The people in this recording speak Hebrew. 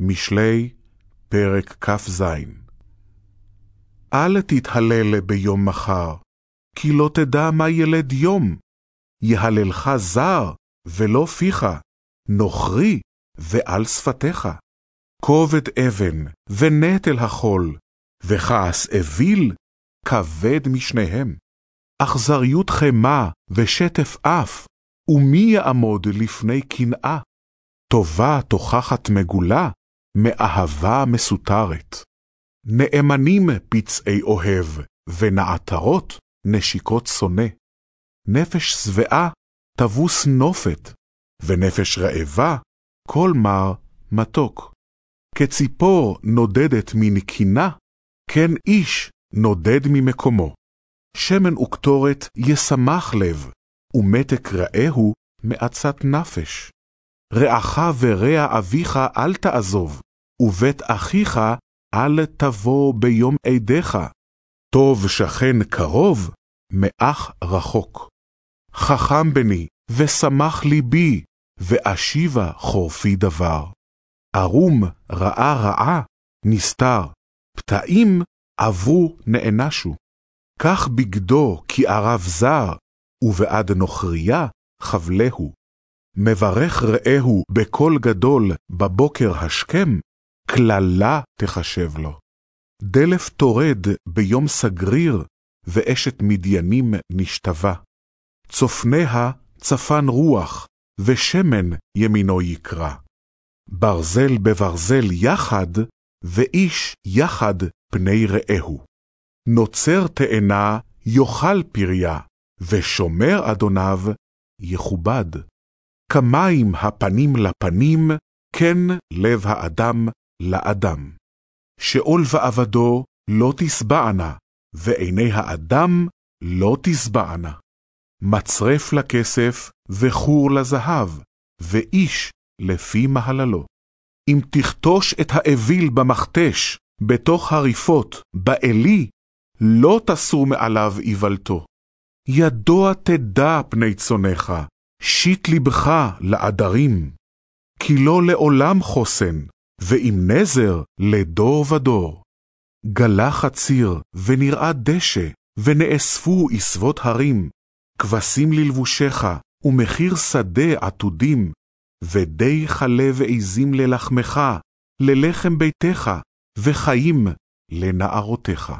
משלי, פרק כ"ז אל תתהלל ביום מחר, כי לא תדע מה ילד יום. יהללך זר, ולא פיך, נוכרי, ועל שפתיך. כובד אבן, ונטל החול, וכעס אוויל, כבד משניהם. אכזריות חמה, ושטף אף, ומי יעמוד לפני קנאה? טובה תוכחת מגולה, מאהבה מסותרת. נאמנים פצעי אוהב, ונעתרות נשיקות שונא. נפש שבעה תבוס נופת, ונפש רעבה כל מר מתוק. כציפור נודדת מנקינה, כן איש נודד ממקומו. שמן וקטורת ישמח לב, ומתק רעהו מעצת נפש. רעך ורע אביך אל תעזוב, ובית אחיך אל תבוא ביום עדיך. טוב שכן קרוב, מאח רחוק. חכם בני, ושמח ליבי, ואשיבה חורפי דבר. ערום רעה רעה, נסתר, פתאים עברו נענשו. כך בגדו כי ערב זר, ובעד נוכריה חבלהו. מברך רעהו בקול גדול בבוקר השכם, קללה תחשב לו. דלף טורד ביום סגריר, ואשת מדיינים נשתווה. צופניה צפן רוח, ושמן ימינו יקרא. ברזל בברזל יחד, ואיש יחד פני רעהו. נוצר תאנה יאכל פריה, ושומר אדוניו יכובד. כמים הפנים לפנים, כן לב האדם לאדם. שאול ועבדו לא תשבענה, ועיני האדם לא תשבענה. מצרף לכסף, וחור לזהב, ואיש לפי מהללו. אם תכתוש את האוויל במכתש, בתוך הריפות, באלי, לא תסור מעליו איוולתו. ידוע תדע פני צונך, שיט לבך לעדרים. כי לא לעולם חוסן, ועם נזר לדור ודור. גלה חציר, ונראה דשא, ונאספו עשבות הרים, כבשים ללבושך, ומחיר שדה עתודים, ודי חלה ועזים ללחמך, ללחם ביתך, וחיים לנערותיך.